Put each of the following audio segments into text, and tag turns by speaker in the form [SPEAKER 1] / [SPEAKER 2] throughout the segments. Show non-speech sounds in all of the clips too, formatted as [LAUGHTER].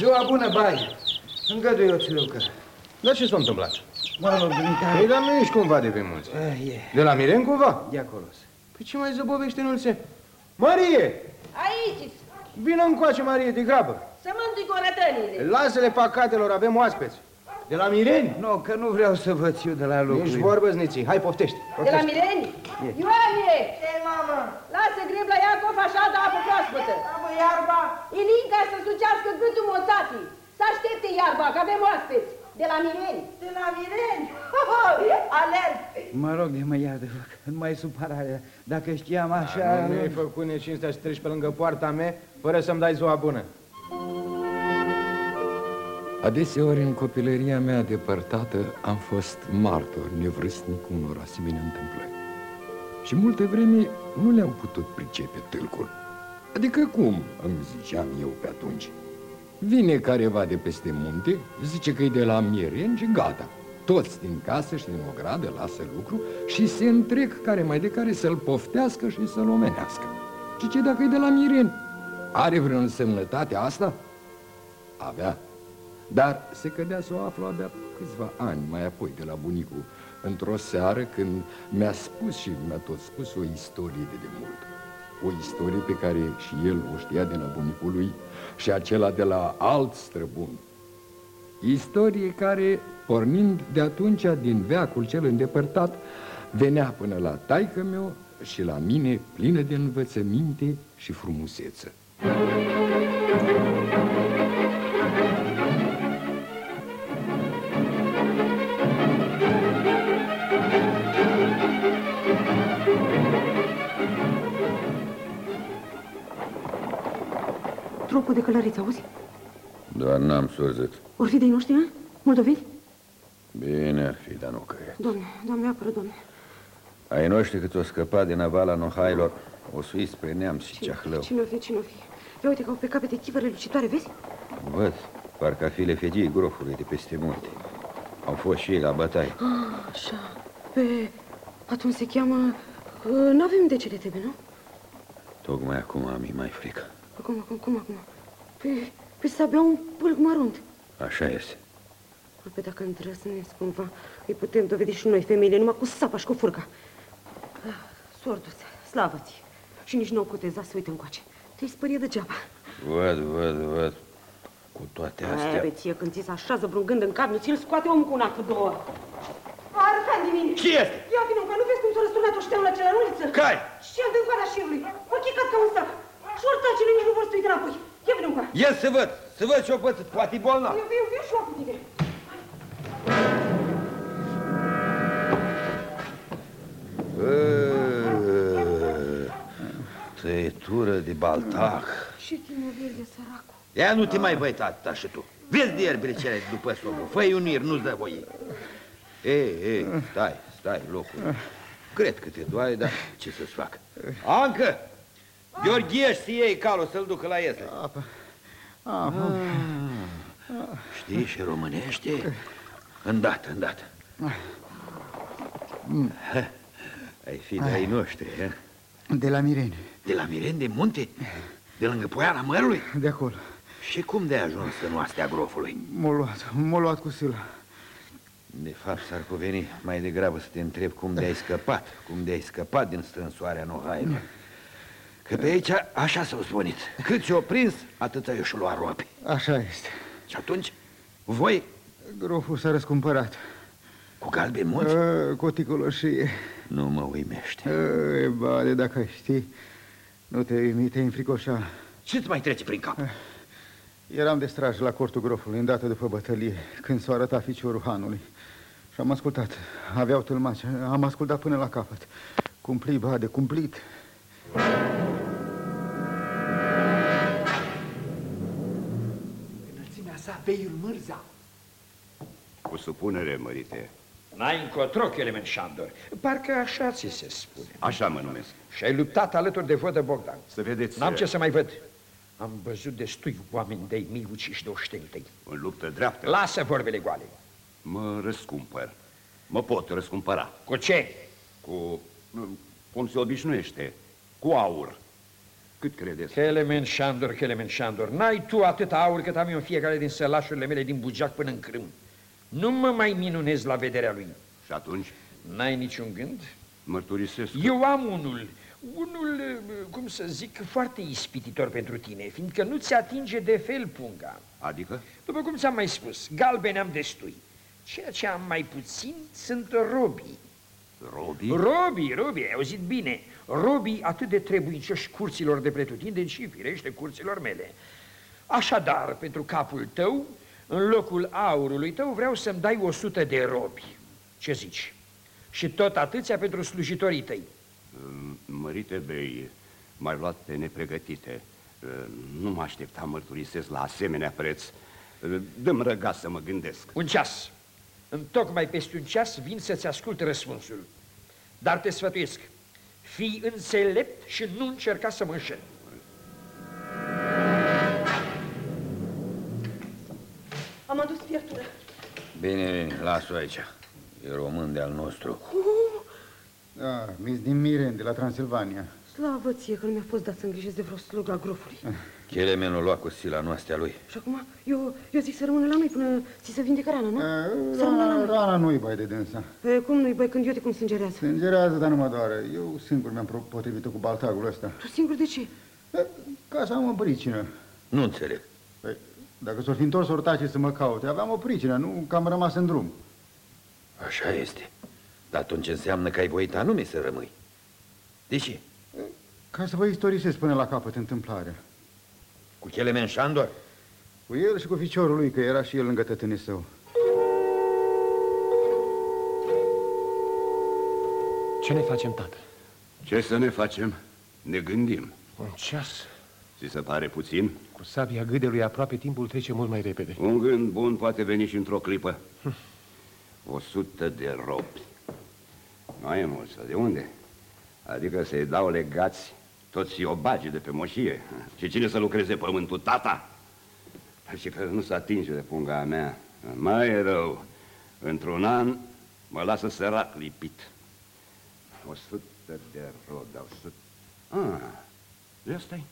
[SPEAKER 1] Ziua bună, bai! Îngăduie o țilucă.
[SPEAKER 2] Dar ce s-a întâmplat?
[SPEAKER 1] Mă rog, dumitare.
[SPEAKER 2] Păi, dar nu ești cumva de pe mulți.
[SPEAKER 1] Ah, e,
[SPEAKER 2] De la Miren cumva?
[SPEAKER 1] de acolo.
[SPEAKER 2] Păi ce mai zăbovește înulțe? Marie!
[SPEAKER 3] Aici,
[SPEAKER 2] Vină încoace, Marie, de grabă.
[SPEAKER 3] să mă întâi cu rătănile.
[SPEAKER 2] Lasă-le pacatelor, avem oaspeți. De la Mireni?
[SPEAKER 1] Nu, că nu vreau să vă țiu de la lucru.
[SPEAKER 2] Ești vorbă, zniții. Hai, poftești.
[SPEAKER 3] De la Mireni? Ioanie! Ce, mamă? Lasă grib la Iacov așa de apă proaspătă. Apă iarba? Ilinca să sucească gâtul moțatii. Să aștepte iarba, că avem oaspeți. De la Mireni. De la Mireni? Alerg.
[SPEAKER 1] Mă rog de mă iadă, nu mai supărarea. Dacă știam așa...
[SPEAKER 2] Nu mi-ai făcut necinstea să treci pe lângă poarta mea fără să-mi dai ziua bună.
[SPEAKER 4] Adeseori în copilăria mea depărtată am fost martor nevrăstnic unor asemenea întâmplări. Și multe vreme nu le-am putut pricepe tâlcul. Adică cum, îmi ziceam eu pe atunci. Vine careva de peste munte, zice că e de la Mieren și gata. Toți din casă și din ogradă lasă lucru și se întrec care mai de care să-l poftească și să-l omenească. Și ce dacă e de la Miren? Are vreo însemnătate asta? Avea. Dar se cădea să o aflu abia câțiva ani mai apoi de la bunicul, într-o seară când mi-a spus și mi-a tot spus o istorie de demult. O istorie pe care și el o știa de la bunicul lui și acela de la alt străbun. Istorie care, pornind de atunci din veacul cel îndepărtat, venea până la taică meu și la mine plină de învățăminte și frumusețe.
[SPEAKER 5] Trupul de călăriți, auzi?
[SPEAKER 6] Doar n-am surzit.
[SPEAKER 5] Or fi de noștri, a? Moldoveni?
[SPEAKER 6] Bine ar fi, dar nu cred.
[SPEAKER 5] Doamne, Doamne, apără, Doamne.
[SPEAKER 6] Ai noștri cât o scăpat din avala Nohailor, o sui spre neamț și ceahlău.
[SPEAKER 5] Cine-o fi, cine-o fi? Ia uite că au pe capete chivăre lucitoare, vezi?
[SPEAKER 6] Văd, parcă a fi lefegii grofului de peste munte. Au fost și ei la bătaie.
[SPEAKER 5] Ah, așa. Pe... Atunci se cheamă... Uh, N-avem de ce le trebuie, nu?
[SPEAKER 6] Tocmai acum am mai frică.
[SPEAKER 5] Acum, acum, acum, acum. Pe... Pe să abia un pâlc mărunt.
[SPEAKER 6] Așa este.
[SPEAKER 5] Pe dacă îndrăznesc cumva, îi putem dovedi și noi, femeile, numai cu sapa și cu furca. Ah, Sordu-ți, slavă-ți. Și nici nu o cuteza să uite încoace. Te-ai spărie degeaba.
[SPEAKER 6] Văd, văd, văd. Cu toate
[SPEAKER 5] Aia,
[SPEAKER 6] astea...
[SPEAKER 5] be, ție, când ți se așează vreun gând în cap, nu ți-l scoate omul cu una, cu două. Arătan de mine!
[SPEAKER 6] Ce este?
[SPEAKER 5] Ia vină, că nu vezi cum s-a răsturnat o șteană la celălalt?
[SPEAKER 6] Care?
[SPEAKER 5] Și ce în coada șirului? Mă chicat ca un sac. Și ortacele nici nu vor să uite înapoi. Ia vină încoa.
[SPEAKER 6] Ia să văd, să văd ce-o pățit, poate e bolnav.
[SPEAKER 5] Eu viu, viu și eu cu tine.
[SPEAKER 6] Tăietură de baltac.
[SPEAKER 5] Și tine verde, săracul.
[SPEAKER 6] Ia nu te mai băi, tata, și tu. Vezi de ierbile cele după sobă. Fă-i unir, nu-ți dă voie. Ei, ei, stai, stai, locul. Cred că te doare, dar ce să-ți fac? Ancă! Gheorghe să iei calul să-l ducă la iesle. Ah, Știi și românește? Îndată, îndată. Ha, Ai fi de ai noștri, he?
[SPEAKER 1] De la Mireni,
[SPEAKER 6] De la Miren de munte? De lângă poiana mărului?
[SPEAKER 1] de acolo.
[SPEAKER 6] Și cum de ajuns în oastea grofului?
[SPEAKER 1] M-a luat, m-a luat cu sâla.
[SPEAKER 6] De fapt, s-ar cuveni mai degrabă să te întreb cum de-ai scăpat, cum de-ai scăpat din strânsoarea Nohailor. Că pe aici așa s-au spunit. Cât ți-o prins, atâta își lua roape.
[SPEAKER 1] Așa este.
[SPEAKER 6] Și atunci, voi,
[SPEAKER 1] Groful s-a răscumpărat.
[SPEAKER 6] cu galbeni mulți,
[SPEAKER 1] A, Coticul și...
[SPEAKER 6] nu mă uimește.
[SPEAKER 1] E, bale, dacă știi, nu te uimi, te înfricoșa.
[SPEAKER 6] Ce-ți mai trece prin cap?
[SPEAKER 1] Eram de straj la cortul grofului, îndată după bătălie, când s-a arătat ficiorul hanului. Și am ascultat. Aveau tâlmaci. Am ascultat până la capăt. Cumpli, bade, cumplit.
[SPEAKER 7] Înălțimea beiul Mârza.
[SPEAKER 8] Cu supunere, mărite.
[SPEAKER 7] N-ai încotro, Chelemen Șandor. Parcă așa ți se spune.
[SPEAKER 8] Așa mă numesc.
[SPEAKER 7] Și ai luptat alături de vodă Bogdan.
[SPEAKER 8] Să vedeți...
[SPEAKER 7] N-am ce să mai văd. Am văzut destui oameni de-ai mei uciși de oștenii tăi.
[SPEAKER 8] În luptă dreaptă.
[SPEAKER 7] Lasă vorbele goale.
[SPEAKER 8] Mă răscumpăr. Mă pot răscumpăra.
[SPEAKER 7] Cu ce?
[SPEAKER 8] Cu... cum se obișnuiește. Cu aur. Cât credeți?
[SPEAKER 7] Kelemen Șandor, Kelemen Șandor, n-ai tu atât aur cât am eu în fiecare din sălașurile mele din bugeac până în crâm. Nu mă mai minunez la vederea lui.
[SPEAKER 8] Și atunci
[SPEAKER 7] N-ai niciun gând?
[SPEAKER 8] mărturisesc.
[SPEAKER 7] Eu am unul, unul, cum să zic, foarte ispititor pentru tine, fiindcă nu ți atinge de fel punga.
[SPEAKER 8] Adică?
[SPEAKER 7] După cum ți-am mai spus, galbeni am destui. Ceea ce am mai puțin sunt robii.
[SPEAKER 8] Robii?
[SPEAKER 7] Robii, robii, ai auzit bine. Robii atât de trebuicioși curților de pretutindeni și firește curților mele. Așadar, pentru capul tău, în locul aurului tău, vreau să-mi dai o sută de robi. Ce zici? Și tot atâția pentru slujitorii tăi.
[SPEAKER 8] Mărite bei, m-ai luat pe nepregătite. Nu mă așteptam mărturisesc la asemenea preț. Dăm răgaz să mă gândesc.
[SPEAKER 7] Un ceas. În tocmai peste un ceas vin să-ți ascult răspunsul. Dar te sfătuiesc. Fii înțelept și nu încerca să mă înșel.
[SPEAKER 5] Am adus fiertura.
[SPEAKER 6] Bine, las-o aici. E român de al nostru.
[SPEAKER 1] Da, mis din Miren, de la Transilvania.
[SPEAKER 5] Slavă ție că nu mi-a fost dat să îngrijesc de vreo slug la grofului.
[SPEAKER 6] Chelemenul lua cu sila noastră lui.
[SPEAKER 5] Și acum eu, eu zic să rămână la noi până ți se vindecă rana, nu?
[SPEAKER 1] E,
[SPEAKER 5] Să rămână la
[SPEAKER 1] Rana,
[SPEAKER 5] noi.
[SPEAKER 1] rana nu-i bai de dânsa.
[SPEAKER 5] E, cum nu-i, băi, când eu te cum sângerează?
[SPEAKER 1] Sângerează, dar nu mă doare. Eu singur mi-am pro- potrivit cu baltagul ăsta.
[SPEAKER 5] Tu singur de ce?
[SPEAKER 1] E, Ca să am o pricină.
[SPEAKER 6] Nu înțeleg.
[SPEAKER 1] Păi, dacă s-or fi întors ortacii să mă caute, aveam o pricină, nu că am rămas în drum.
[SPEAKER 6] Așa este. Dar atunci înseamnă că ai voit anume să rămâi. De ce?
[SPEAKER 1] Ca să vă istorisesc până la capăt întâmplarea.
[SPEAKER 6] Cu Chelemen Șandor?
[SPEAKER 1] Cu el și cu ficiorul lui, că era și el lângă tătâne său.
[SPEAKER 9] Ce ne facem, tată?
[SPEAKER 8] Ce să ne facem? Ne gândim.
[SPEAKER 9] Un ceas.
[SPEAKER 8] Ți se pare puțin?
[SPEAKER 9] Cu sabia gâdelui aproape timpul trece mult mai repede.
[SPEAKER 8] Un gând bun poate veni și într-o clipă. O sută de robi. Nu e mult, sau de unde? Adică să-i dau legați toți obagii de pe moșie. Și cine să lucreze pământul? Tata? Și că nu se atinge de punga mea. Mai e rău. Într-un an mă lasă sărac lipit. O sută de robi, o sută... Ah, de asta -i.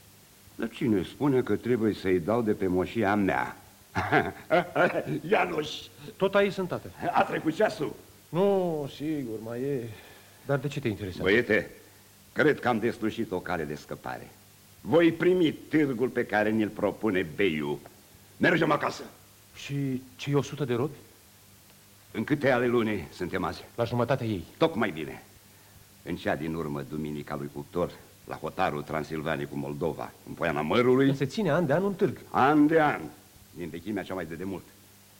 [SPEAKER 8] Dar cine spune că trebuie să-i dau de pe moșia mea? [LAUGHS] Ianuș,
[SPEAKER 9] Tot aici sunt, tată.
[SPEAKER 8] a trecut ceasul.
[SPEAKER 9] Nu, sigur, mai e. Dar de ce te interesează?
[SPEAKER 8] Băiete, cred că am deslușit o cale de scăpare. Voi primi târgul pe care ni-l propune Beiu. Mergem acasă.
[SPEAKER 9] Și cei 100 de robi?
[SPEAKER 8] În câte ale lunii suntem azi?
[SPEAKER 9] La jumătatea ei.
[SPEAKER 8] Tocmai bine. În cea din urmă, duminica lui Cuptor, la hotarul Transilvaniei cu Moldova, în Poiana Mărului,
[SPEAKER 9] Se ține an de an un târg.
[SPEAKER 8] an de an, din vechimea cea mai de demult.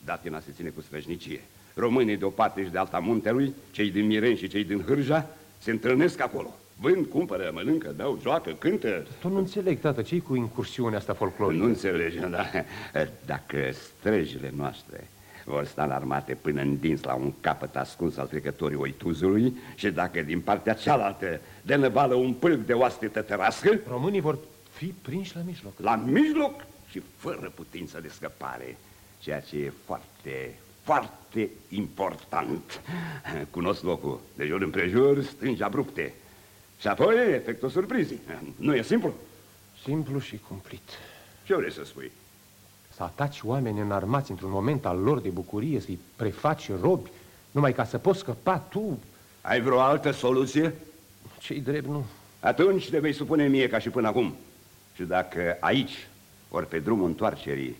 [SPEAKER 8] Datina se ține cu sfârșnicie. Românii de o parte și de alta muntelui, cei din Miren și cei din Hârja, se întâlnesc acolo. Vând, cumpără, mănâncă, dau, joacă, cântă.
[SPEAKER 9] Tu nu înțeleg, tată, ce cu incursiunea asta folclorică?
[SPEAKER 8] Nu înțelegem, [LAUGHS] dar dacă străjile noastre vor sta înarmate până în dinți la un capăt ascuns al trecătorii Oituzului și dacă din partea cealaltă de năvală un pâlc de oaste tătărască,
[SPEAKER 9] Românii vor fi prinși la mijloc.
[SPEAKER 8] la mijloc și fără putință de scăpare, ceea ce e foarte, foarte important. Cunosc locul, de jur împrejur, stângi abrupte. Și apoi efectul surprizii. Nu e simplu?
[SPEAKER 9] Simplu și cumplit.
[SPEAKER 8] Ce vrei să spui?
[SPEAKER 9] Să ataci oameni înarmați într-un moment al lor de bucurie, să-i prefaci robi, numai ca să poți scăpa tu,
[SPEAKER 8] Ai vreo altă soluție?
[SPEAKER 9] cei drept nu.
[SPEAKER 8] Atunci te vei supune mie ca și până acum. Și dacă aici, ori pe drumul întoarcerii,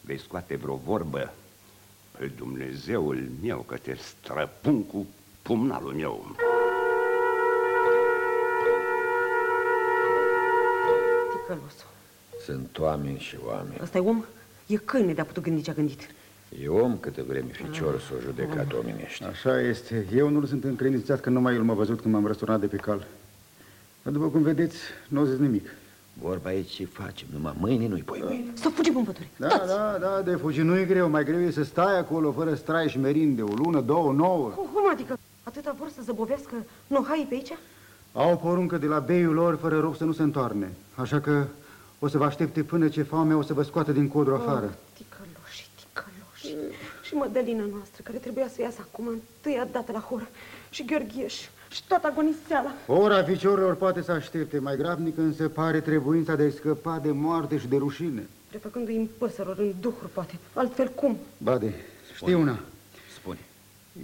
[SPEAKER 8] vei scoate vreo vorbă, pe Dumnezeul meu că te străpun cu pumnalul meu.
[SPEAKER 5] Ticălosul.
[SPEAKER 4] Sunt oameni și oameni.
[SPEAKER 5] Ăsta e om? E câine de-a putut gândi ce-a gândit.
[SPEAKER 4] E om câte vreme ficior să o judecat omenește.
[SPEAKER 1] Așa este. Eu nu sunt încredințat că numai el m-a văzut când m-am răsturnat de pe cal. Dar după cum vedeți, nu zis nimic.
[SPEAKER 6] Vorba e ce facem, numai mâine nu-i poi mâine.
[SPEAKER 5] Să fugim în pădure.
[SPEAKER 1] Da, da, da, de fugi nu e greu. Mai greu e să stai acolo fără strai și merinde, o lună, două, nouă.
[SPEAKER 5] Cum adică? Atâta vor să zăbovească nohai pe aici?
[SPEAKER 1] Au o poruncă de la beiul lor fără rob să nu se întoarne. Așa că o să vă aștepte până ce foamea o să vă scoată din codru afară.
[SPEAKER 5] Ticăloși, ticăloși. Și Mădălina noastră, care trebuia să iasă acum întâia dată la horă. Și Gheorgheș. și toată agoniseala.
[SPEAKER 1] Ora ficiorilor poate să aștepte, mai grabnic însă pare trebuința de a scăpa de moarte și de rușine.
[SPEAKER 5] Prefăcându-i în păsărilor, în duhuri, poate. Altfel cum?
[SPEAKER 1] Bade, știi una,
[SPEAKER 6] Spune.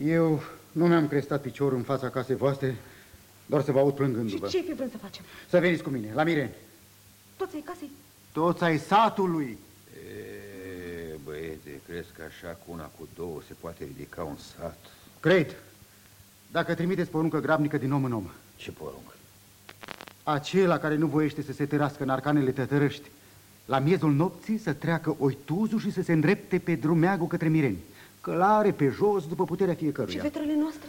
[SPEAKER 1] eu nu mi-am crestat piciorul în fața casei voastre, doar să vă aud
[SPEAKER 5] Și
[SPEAKER 1] plângându-vă.
[SPEAKER 5] ce fi vrem să facem?
[SPEAKER 1] Să veniți cu mine, la Mireni.
[SPEAKER 5] Toți ai casei?
[SPEAKER 1] Toți ai satului.
[SPEAKER 6] E, băiete, crezi că așa cu una cu două se poate ridica un sat?
[SPEAKER 1] Cred, dacă trimiteți poruncă grabnică din om în om,
[SPEAKER 6] Ce poruncă?
[SPEAKER 1] acela care nu voiește să se tărască în arcanele tătărăști, la miezul nopții să treacă oituzul și să se îndrepte pe drumeagul către Mireni, călare pe jos după puterea
[SPEAKER 5] Și
[SPEAKER 1] fiecăruia.
[SPEAKER 5] fetrele noastre?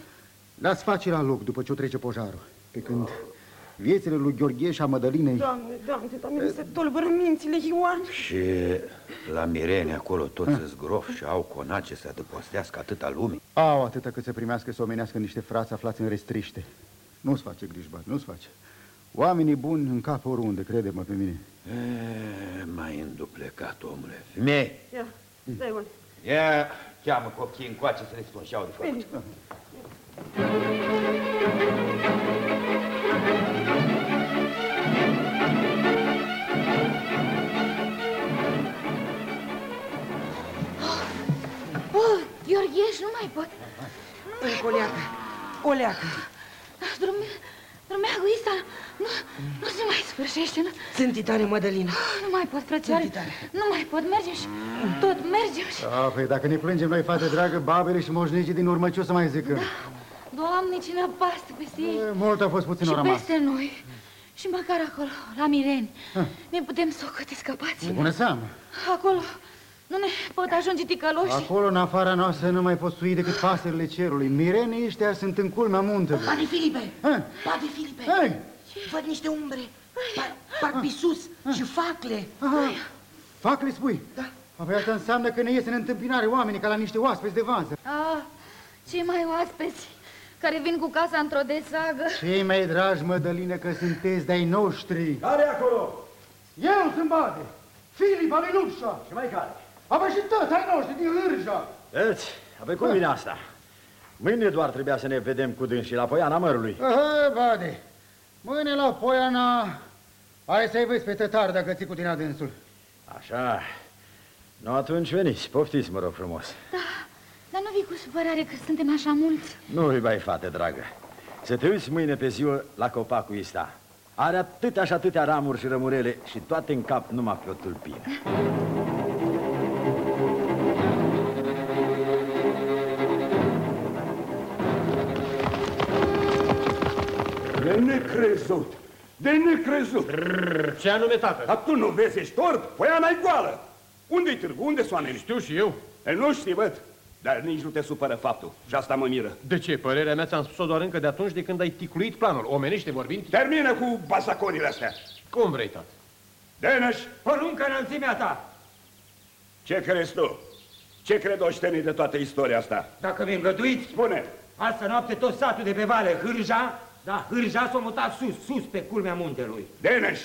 [SPEAKER 1] Dați face la loc după ce o trece pojarul, pe când viețile lui Gheorgheș și a Mădălinei...
[SPEAKER 5] Doamne, doamne, doamne, mi se tolbără mințile, Ioan.
[SPEAKER 6] Și la Mirene acolo toți îți grof și au conace să adăpostească atâta lume.
[SPEAKER 1] Au atâta cât să primească să omenească niște frați aflați în restriște. Nu-ți face griji, bă, nu-ți face. Oamenii buni în cap oriunde, crede-mă pe mine.
[SPEAKER 6] E, mai înduplecat, omule. Femeie,
[SPEAKER 5] Ia, stai, Ioan.
[SPEAKER 6] ia cheamă copiii încoace să le spun și au de făcut.
[SPEAKER 5] Veni.
[SPEAKER 10] Oh, Gheorgheș, nu mai pot.
[SPEAKER 5] Încă o leacă, o leacă.
[SPEAKER 10] Drume, drumeagul ăsta nu, nu se mai sfârșește. Nu,
[SPEAKER 5] Sunt tare, Mădălina.
[SPEAKER 10] nu mai pot, frățioare.
[SPEAKER 5] Sunt tare.
[SPEAKER 10] Nu mai pot, merge și tot merge și...
[SPEAKER 1] A, păi dacă ne plângem noi, fată dragă, babele și moșnicii din urmă ce o să mai zică?
[SPEAKER 10] Doamne, cine apasă peste ei
[SPEAKER 1] E, Mult a fost, puțin
[SPEAKER 10] și
[SPEAKER 1] au rămas.
[SPEAKER 10] peste noi. Și măcar acolo, la Mireni, ne putem socoti scăpați.
[SPEAKER 1] Bună seamă!
[SPEAKER 10] Acolo nu ne pot ajunge ticăloși.
[SPEAKER 1] Acolo, în afara noastră, nu mai pot sui decât pasările cerului. Mirenii ăștia sunt în culmea muntelui.
[SPEAKER 3] Pane Filipe!
[SPEAKER 1] Ha?
[SPEAKER 3] Pane Filipe!
[SPEAKER 1] Hai!
[SPEAKER 3] Văd niște umbre, par, par pe sus și facle.
[SPEAKER 1] Aha. Fac le spui? Da. Apoi asta înseamnă că ne ies în întâmpinare oamenii ca la niște oaspeți de vază.
[SPEAKER 10] Ah, cei mai oaspeți care vin cu casa într-o desagă.
[SPEAKER 1] Cei mai dragi, Mădălină, că sunteți de-ai noștri.
[SPEAKER 11] Care e acolo?
[SPEAKER 1] Eu sunt Bade, Filip Alenușa.
[SPEAKER 11] Și mai care?
[SPEAKER 1] Apoi și tot ai noștri din Hârja.
[SPEAKER 11] Vedeți? Apoi cum vine asta? Mâine doar trebuia să ne vedem cu dânsi la Poiana Mărului.
[SPEAKER 1] Aha, Bade, mâine la Poiana... Hai să-i vezi pe tătar dacă ți cu tine adânsul.
[SPEAKER 11] Așa. Nu, atunci veniți, poftiți, mă rog frumos.
[SPEAKER 10] Dar nu vii cu supărare că suntem așa mulți.
[SPEAKER 11] Nu-i mai fată, dragă. Să te uiți mâine pe ziua la copacul ăsta. Are atâtea și atâtea ramuri și rămurele și toate în cap numai pe o tulpină.
[SPEAKER 8] De necrezut! De necrezut!
[SPEAKER 9] Ce anume, tată?
[SPEAKER 8] Dar tu nu vezi, ești orb? Poiana e goală! Unde-i târgu? Unde sunt oamenii?
[SPEAKER 9] Știu și eu.
[SPEAKER 8] E, nu știi, văd. Dar nici nu te supără faptul. Și asta mă miră.
[SPEAKER 9] De ce? Părerea mea ți-am spus-o doar încă de atunci de când ai ticluit planul. Omenește vorbind?
[SPEAKER 8] Termină cu basaconile astea.
[SPEAKER 9] Cum vrei, tată?
[SPEAKER 8] Deneș,
[SPEAKER 12] Poruncă înălțimea ta.
[SPEAKER 8] ce crezi tu? Ce cred oștenii de toată istoria asta?
[SPEAKER 12] Dacă mi îngăduiți,
[SPEAKER 8] Spune,
[SPEAKER 12] Astă noapte tot satul de pe vale, Hârja, da, Hârja s-a mutat sus, sus pe culmea muntelui.
[SPEAKER 8] Deneș,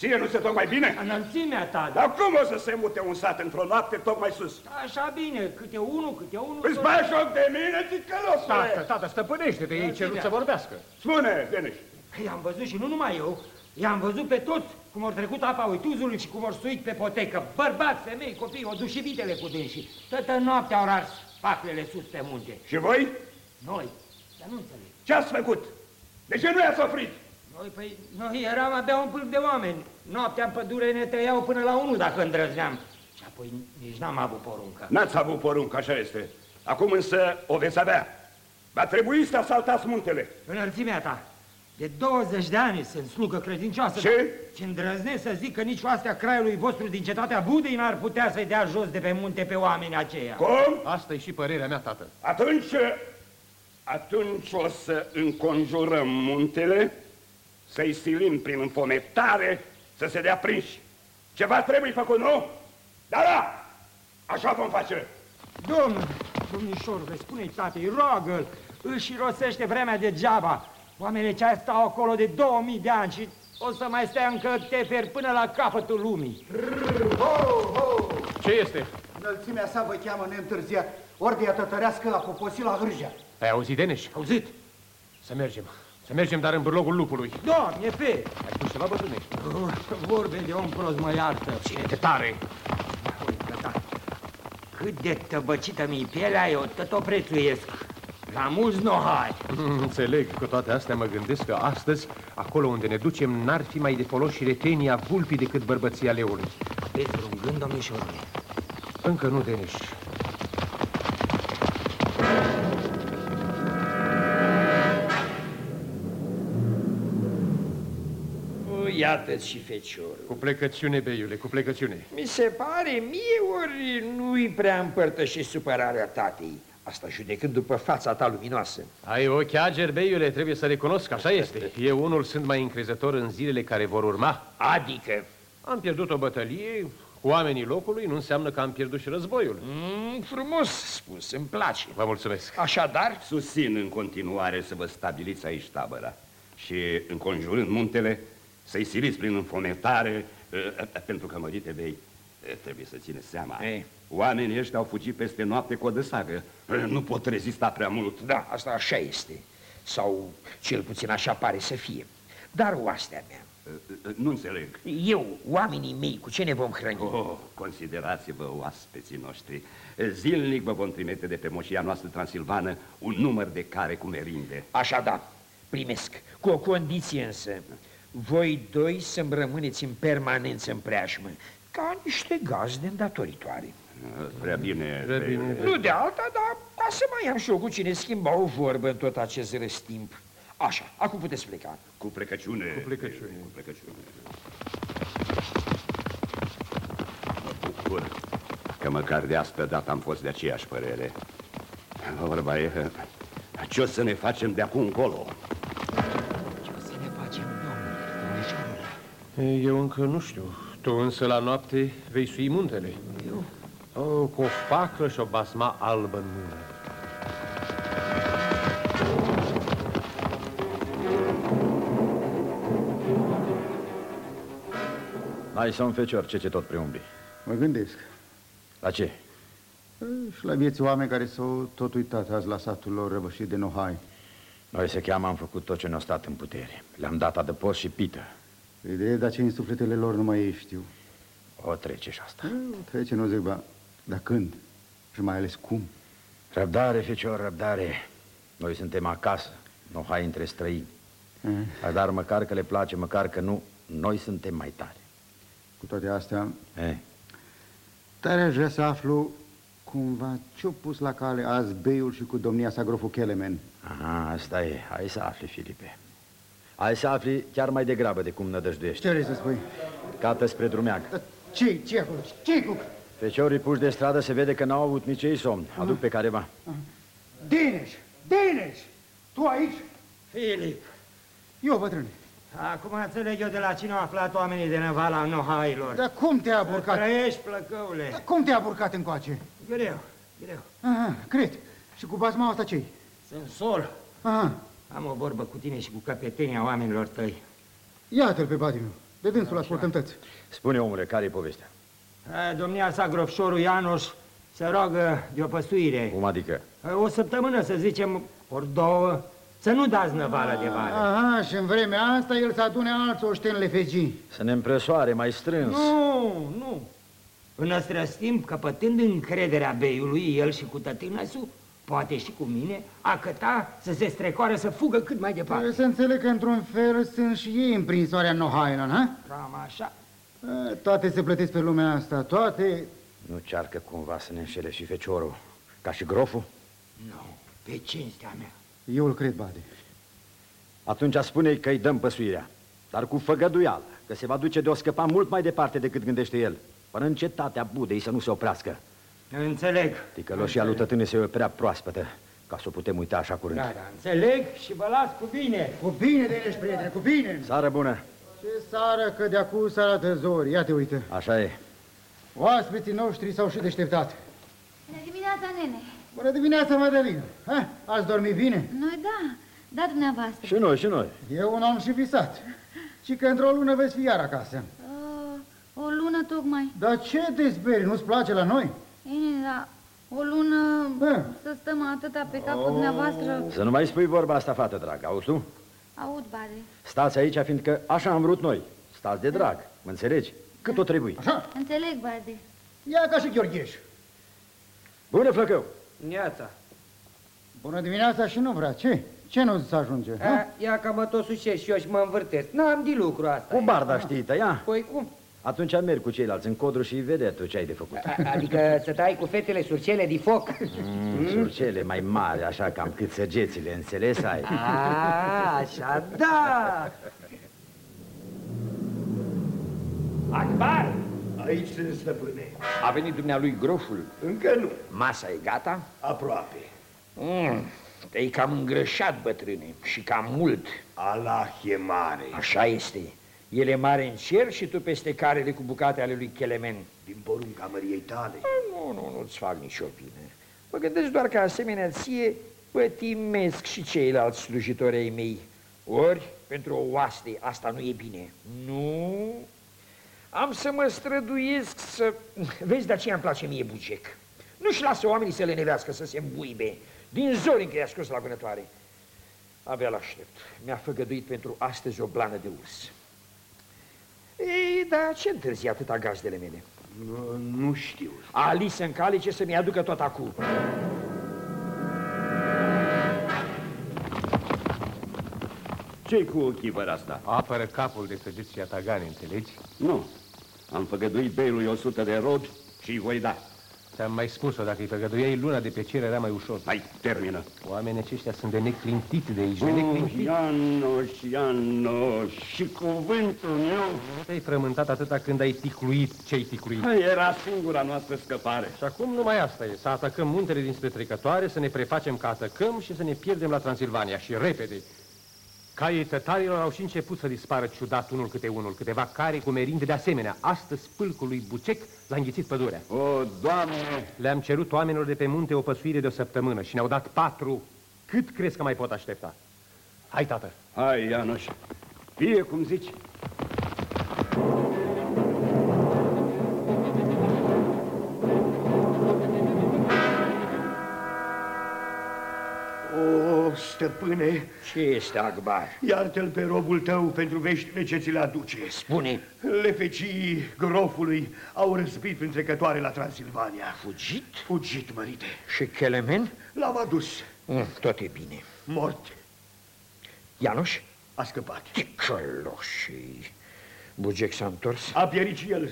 [SPEAKER 8] ție nu se tocmai bine?
[SPEAKER 12] Înălțimea ta, da.
[SPEAKER 8] Dar cum o să se mute un sat într-o noapte tocmai sus?
[SPEAKER 12] Așa bine, câte unul, câte unul...
[SPEAKER 8] Îți
[SPEAKER 12] tot-
[SPEAKER 8] bagi joc de mine,
[SPEAKER 9] Tată,
[SPEAKER 8] ticălosule!
[SPEAKER 9] tată, stăpânește-te, ei cerut să vorbească.
[SPEAKER 8] Spune, Deneș,
[SPEAKER 12] I-am văzut și nu numai eu, i-am văzut pe toți cum au trecut apa uituzului și cum au suit pe potecă. Bărbați, femei, copii, au dus și vitele cu dânsii. Toată noaptea au ars paclele sus pe munte.
[SPEAKER 8] și voi?
[SPEAKER 12] Noi, dar nu înțeleg.
[SPEAKER 8] Ce ați făcut? De ce nu i-ați oprit?
[SPEAKER 12] Noi, păi, noi eram abia un pâlc de oameni. Noaptea în pădure ne tăiau până la unul dacă îndrăzneam. Și apoi nici n-am avut poruncă.
[SPEAKER 8] N-ați avut poruncă, așa este. Acum însă o veți avea. Va trebui să asaltați muntele.
[SPEAKER 12] Înălțimea ta, de 20 de ani sunt slugă credincioasă.
[SPEAKER 8] Ce?
[SPEAKER 12] Și îndrăznesc să zic că nici oastea craiului vostru din cetatea Budei n-ar putea să-i dea jos de pe munte pe oamenii aceia.
[SPEAKER 8] Cum?
[SPEAKER 9] Asta e și părerea mea, tată.
[SPEAKER 8] Atunci, atunci o să înconjurăm muntele, să-i silim prin înfometare să se dea prinși. Ceva trebuie făcut, nu? Da, da! Așa vom face.
[SPEAKER 12] Domnul, domnișorule, spune-i tatei, roagă-l, își rosește vremea degeaba. Oamenii ce stau acolo de 2000 de ani și o să mai stea încă teferi până la capătul lumii.
[SPEAKER 9] Ce este?
[SPEAKER 13] Înălțimea sa vă cheamă neîntârziat. Ordinea tătărească a poposit la Hârja.
[SPEAKER 9] Ai auzit, Deneș?
[SPEAKER 12] Auzit?
[SPEAKER 9] Să mergem. Să mergem, dar în bârlogul lupului.
[SPEAKER 12] Doamne, pe!
[SPEAKER 9] Ai spus ceva, bătrâne?
[SPEAKER 12] Vorbe de om prost mă iartă.
[SPEAKER 9] Ține-te tare!
[SPEAKER 12] Cât de tăbăcită mi-i pielea, eu tot o prețuiesc. La mulți nohari.
[SPEAKER 9] Înțeleg, cu toate astea mă gândesc că astăzi, acolo unde ne ducem, n-ar fi mai de folos și retenia vulpii decât bărbăția leului.
[SPEAKER 12] Aveți vreun gând, domnișorule?
[SPEAKER 9] Încă nu, Denis.
[SPEAKER 7] Iată-ți și feciorul.
[SPEAKER 9] Cu plecăciune, beiule, cu plecăciune.
[SPEAKER 7] Mi se pare mie ori nu-i prea împărtășești supărarea tatei. Asta judecând după fața ta luminoasă.
[SPEAKER 9] Ai ochi ageri, beiule, trebuie să recunosc, așa este. Eu unul sunt mai încrezător în zilele care vor urma.
[SPEAKER 7] Adică?
[SPEAKER 9] Am pierdut o bătălie cu oamenii locului, nu înseamnă că am pierdut și războiul.
[SPEAKER 7] Mm, frumos spus, îmi place.
[SPEAKER 9] Vă mulțumesc.
[SPEAKER 7] Așadar?
[SPEAKER 8] Susțin în continuare să vă stabiliți aici tabăra și, înconjurând muntele, să-i siliți prin înfometare, eh, pentru că, mărite vei, eh, trebuie să țineți seama.
[SPEAKER 7] Ei.
[SPEAKER 8] Oamenii ăștia au fugit peste noapte cu o desagă. Eh, Nu pot rezista prea mult.
[SPEAKER 7] Da, asta așa este. Sau cel puțin așa pare să fie. Dar oastea mea,
[SPEAKER 8] Nu înțeleg.
[SPEAKER 7] eu, oamenii mei, cu ce ne vom hrăni?
[SPEAKER 8] Oh, considerați-vă oaspeții noștri. Zilnic vă vom trimite de pe moșia noastră transilvană un număr de care cu merinde.
[SPEAKER 7] Așa da, primesc. Cu o condiție însă. Voi doi să-mi rămâneți în permanență în preajmă, ca niște gazde îndatoritoare.
[SPEAKER 8] Prea bine.
[SPEAKER 9] Prea bine.
[SPEAKER 7] Nu de alta, dar ca să mai am și eu cu cine schimba o vorbă în tot acest răstimp. Așa, acum puteți pleca.
[SPEAKER 8] Cu plecăciune.
[SPEAKER 9] Cu plecăciune.
[SPEAKER 8] Cu plecăciune. Mă bucur că măcar de asta dată am fost de aceeași părere. Vorba e, ce o să ne facem de acum încolo?
[SPEAKER 9] Eu încă nu știu. Tu însă la noapte vei sui muntele.
[SPEAKER 12] Eu?
[SPEAKER 9] Oh, cu o faclă și o basma albă în mână.
[SPEAKER 11] Ai somn, fecior, ce ce tot preumbli?
[SPEAKER 1] Mă gândesc.
[SPEAKER 11] La ce?
[SPEAKER 1] E, Și la vieții oameni care s-au tot uitat azi la satul lor răvășit de Nohai.
[SPEAKER 11] Noi se cheamă, am făcut tot ce ne-a stat în putere. Le-am dat adăpost și pită.
[SPEAKER 1] Ideea dar ce în sufletele lor numai ei știu.
[SPEAKER 11] O trece și asta.
[SPEAKER 1] E, Trece, nu zic, ba, dar când? Și mai ales cum?
[SPEAKER 11] Răbdare, fecior, răbdare. Noi suntem acasă, nu hai între străini.
[SPEAKER 1] E,
[SPEAKER 11] Dar măcar că le place, măcar că nu, noi suntem mai tari.
[SPEAKER 1] Cu toate astea,
[SPEAKER 11] Eh,
[SPEAKER 1] tare aș vrea să aflu cumva ce-o pus la cale azi beiul și cu domnia sa groful Kelemen.
[SPEAKER 11] aha, asta e. Hai să afli, Filipe. Hai să afli chiar mai degrabă de cum nădăjduiești.
[SPEAKER 1] Ce vrei să spui?
[SPEAKER 11] Cată spre drumeag.
[SPEAKER 1] ce ce acolo? ce cu?
[SPEAKER 11] Feciorii puși de stradă se vede că n-au avut nici ei somn. Aduc pe careva.
[SPEAKER 1] Dineș! Dineș! Tu aici?
[SPEAKER 12] Filip,
[SPEAKER 1] Eu, bătrâne.
[SPEAKER 12] acum înțeleg eu de la cine au aflat oamenii de năvala Nohailor.
[SPEAKER 1] Dar cum te-a burcat?
[SPEAKER 12] Trăiești, plăcăule.
[SPEAKER 1] Dar cum te-a burcat încoace?
[SPEAKER 12] Greu, greu.
[SPEAKER 1] Aha, cred. Și cu basma asta ce
[SPEAKER 12] Sunt sol.
[SPEAKER 1] Aha,
[SPEAKER 12] Am o vorbă cu tine și cu căpetenia oamenilor tăi.
[SPEAKER 1] iată-l pe Badinu. De dânsul ascultăm tăți.
[SPEAKER 11] Spune, omule, care e povestea?
[SPEAKER 12] A, Domnia sa, gropșorul Ianuș, se roagă de o păstuire.
[SPEAKER 11] Cum adică?
[SPEAKER 12] A, O săptămână, să zicem, ori două, să nu dați năvală de vale.
[SPEAKER 1] Aha, și în vremea asta el să adune alți oșteni lefegii.
[SPEAKER 11] Să ne împresoare mai strâns.
[SPEAKER 12] Nu, nu. În ăstră timp, căpătând încrederea beiului, el și cu tătânăsul, poate și cu mine, a căta să se strecoare, să fugă cât mai departe.
[SPEAKER 1] Trebuie să înțeleg că într-un fel sunt și ei în prinsoarea Nohailan, ha?
[SPEAKER 12] Cam așa.
[SPEAKER 1] A, Toate se plătesc pe lumea asta, toate...
[SPEAKER 11] Nu cearcă cumva să ne înșele și feciorul, ca și groful?
[SPEAKER 12] Nu, pe cinstea mea.
[SPEAKER 1] Eu îl cred, Bade.
[SPEAKER 11] Atunci spune că îi dăm păsuirea, dar cu făgăduială, că se va duce de o scăpa mult mai departe decât gândește el, până în cetatea Budei să nu se oprească.
[SPEAKER 12] Înțeleg.
[SPEAKER 11] Ticăloșia lui tătâne se prea proaspătă, ca să o putem uita așa curând.
[SPEAKER 12] Da, da, înțeleg și vă las cu bine.
[SPEAKER 1] Cu bine, Deneș, prietene, cu bine!
[SPEAKER 11] Sară bună!
[SPEAKER 1] Ce sară că de acum s arată zori, ia te uită.
[SPEAKER 11] Așa e.
[SPEAKER 1] Oaspeții noștri s-au și deșteptat.
[SPEAKER 10] Bună dimineața, nene.
[SPEAKER 1] Bună dimineața, Madalina. Ha? Ați dormit bine?
[SPEAKER 10] Noi da, da dumneavoastră.
[SPEAKER 11] Și noi, și noi.
[SPEAKER 1] Eu un am și visat. Și că într-o lună veți fi iar acasă.
[SPEAKER 10] Uh, o lună tocmai.
[SPEAKER 1] Dar ce dezberi, nu-ți place la noi?
[SPEAKER 10] E, nene, dar O lună
[SPEAKER 1] Da.
[SPEAKER 10] să stăm atâta pe capul dumneavoastră.
[SPEAKER 11] Să nu mai spui vorba asta, fată dragă, auzi tu?
[SPEAKER 10] Aud, bade.
[SPEAKER 11] Stați aici, fiindcă așa am vrut noi. Stați de drag, mă înțelegi? Cât o trebuie.
[SPEAKER 10] Înțeleg, bade.
[SPEAKER 14] Ia ca și Gheorgheș.
[SPEAKER 11] Bună, Flăcău!
[SPEAKER 2] Neața.
[SPEAKER 1] Bună dimineața și nu vrea. Ce? Ce nu-ți ajunge? ha?
[SPEAKER 12] A, ia că mă tot sucesc și eu și mă învârtesc. N-am de lucru asta.
[SPEAKER 11] Cu barda știi, ia?
[SPEAKER 12] Păi cum?
[SPEAKER 11] Atunci merg cu ceilalți în codru și vede tu ce ai de făcut.
[SPEAKER 12] A- Adică să tai cu fetele surcele de foc.
[SPEAKER 11] Mm, surcele mai mari, așa cam cât săgețile, înțeles ai?
[SPEAKER 12] A, așa, da!
[SPEAKER 7] Akbar!
[SPEAKER 14] Aici sunt stăpâne.
[SPEAKER 7] A venit dumnealui groful.
[SPEAKER 14] Încă nu.
[SPEAKER 7] Masa e gata?
[SPEAKER 14] Aproape.
[SPEAKER 7] Mm, te-ai cam îngrășat, bătrâne, și cam mult.
[SPEAKER 14] Allah e mare.
[SPEAKER 7] Așa este. El e mare în cer și tu peste carele cu bucate ale lui Chelemen.
[SPEAKER 14] Din porunca măriei tale.
[SPEAKER 7] Nu, nu, nu-ți fac nicio bine. Mă gândesc doar că asemenea ție pătimesc și ceilalți slujitori ai mei. Ori, pentru o oaste, asta nu e bine. Nu, am să mă străduiesc să... Vezi, de aceea îmi place mie Bugec. Nu-și lasă oamenii să le nevească, să se îmbuibe. Din zori încă i-a scos la vânătoare. Abia l-aștept. Mi-a făgăduit pentru astăzi o blană de urs. Ei, dar ce întârzi atâta gazdele mele?
[SPEAKER 14] Nu, nu știu.
[SPEAKER 7] Alice în cale ce să-mi aducă tot acum.
[SPEAKER 8] Ce-i cu ochii văr asta?
[SPEAKER 9] Apără capul de săgeți și atagane, înțelegi?
[SPEAKER 8] Nu. Am făgăduit beiului 100 de robi și îi voi da.
[SPEAKER 9] Ți-am mai spus-o, dacă îi făgăduiai, luna de pe cer era mai ușor.
[SPEAKER 8] Hai, termină.
[SPEAKER 9] Oamenii aceștia sunt de neclintiți de aici, de
[SPEAKER 8] Oh,
[SPEAKER 9] neclintiți.
[SPEAKER 8] Ianoș, Ianoș, și cuvântul meu
[SPEAKER 9] Te-ai frământat atâta când ai ticluit ce-ai ticluit.
[SPEAKER 8] era singura noastră scăpare.
[SPEAKER 9] Și acum numai asta e, să atacăm muntele dinspre trecătoare, să ne prefacem că atacăm și să ne pierdem la Transilvania. Și repede. Caii tătarilor au și început să dispară ciudat unul câte unul, câteva care cu merinde de asemenea. Astăzi pâlcul lui Bucec l-a înghițit pădurea.
[SPEAKER 8] O, Doamne!
[SPEAKER 9] Le-am cerut oamenilor de pe munte o păsuire de o săptămână și ne-au dat patru. Cât crezi că mai pot aștepta? Hai, tată.
[SPEAKER 8] Hai, Ianoș, fie cum zici.
[SPEAKER 14] Stăpâne,
[SPEAKER 7] Ce este, Akbar?
[SPEAKER 14] iartă-l pe robul tău pentru veștile ce ți le aduce.
[SPEAKER 7] Spune,
[SPEAKER 14] Lefecii grofului au răzbit prin trecătoare la Transilvania.
[SPEAKER 7] fugit?
[SPEAKER 14] Fugit, mărite.
[SPEAKER 7] Și Chelemen?
[SPEAKER 14] L-am adus.
[SPEAKER 7] Mm, tot e bine.
[SPEAKER 14] Mort.
[SPEAKER 7] Ianoș?
[SPEAKER 14] A scăpat.
[SPEAKER 7] Ticăloșii. Bugec s-a întors?
[SPEAKER 14] A pierit și el.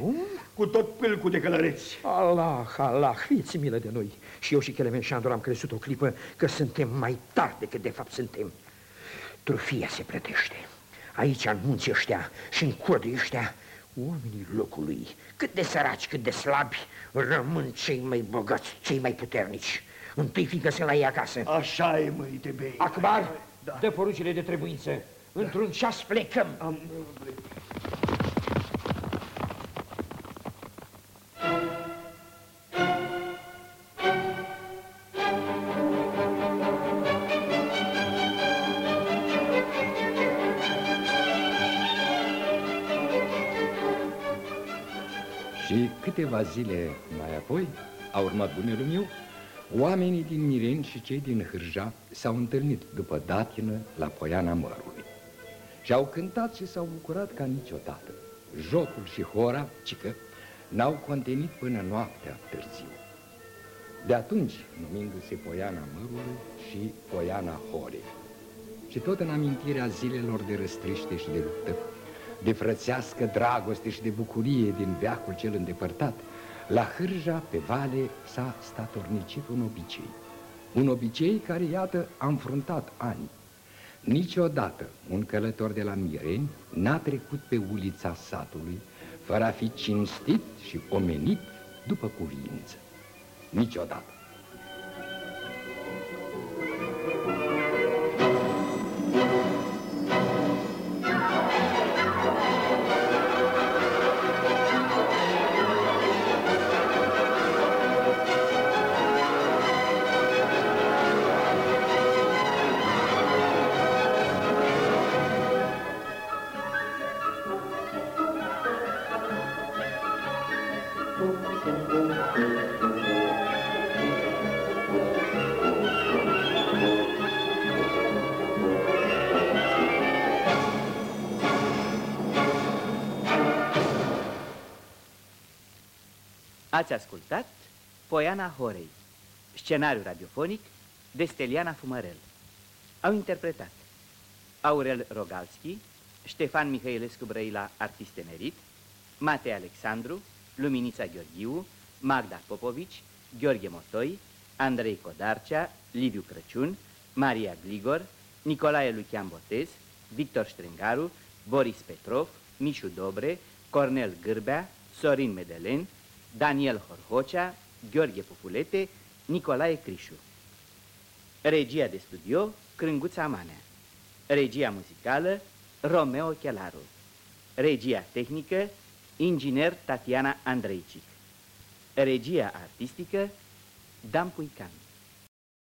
[SPEAKER 7] Cum?
[SPEAKER 14] Cu tot pâlcul de călăreți.
[SPEAKER 7] Allah, Allah, fiți milă de noi. Și eu și Chelemen Șandor am crezut o clipă că suntem mai tari decât de fapt suntem. Trufia se plătește. Aici, în munții ăștia și în codii ăștia, oamenii locului, cât de săraci, cât de slabi, rămân cei mai bogați, cei mai puternici. Întâi fi găsim la ei acasă.
[SPEAKER 14] Așa e, mărite bei.
[SPEAKER 7] Akbar,
[SPEAKER 14] Da.
[SPEAKER 7] dă poruncile de trebuință. Într-un ceas plecăm.
[SPEAKER 14] Am...
[SPEAKER 4] Și câteva zile mai apoi, a urmat bunelul meu, oamenii din Mireni și cei din Hârja s-au întâlnit după datină la Poiana Mărului. Și au cântat și s-au bucurat ca niciodată. Jocul și hora, cică, n-au contenit până noaptea târziu. De atunci, numindu-se Poiana Mărului și Poiana Horei. Și tot în amintirea zilelor de răstriște și de luptă, de frățească dragoste și de bucurie din veacul cel îndepărtat, la Hârja, pe vale, s-a statornicit un obicei. Un obicei care, iată, a înfruntat ani. Niciodată un călător de la Mireni n-a trecut pe ulița satului fără a fi cinstit și omenit după cuvință. Niciodată.
[SPEAKER 15] Ați ascultat Poiana Horei, scenariu radiofonic de Steliana Fumărel. Au interpretat Aurel Rogalski, Ștefan Mihailescu Brăila, artist emerit, Matei Alexandru, Luminița Gheorghiu, Magda Popovici, Gheorghe Motoi, Andrei Codarcea, Liviu Crăciun, Maria Gligor, Nicolae Lucian Botez, Victor Strengaru, Boris Petrov, Mișu Dobre, Cornel Gârbea, Sorin Medelen, Daniel Horhocea, Gheorghe Pupulete, Nicolae Crișu. Regia de studio, Crânguța Manea. Regia muzicală, Romeo Chelaru. Regia tehnică, inginer Tatiana Andreicic. Regia artistică, Dan Puican.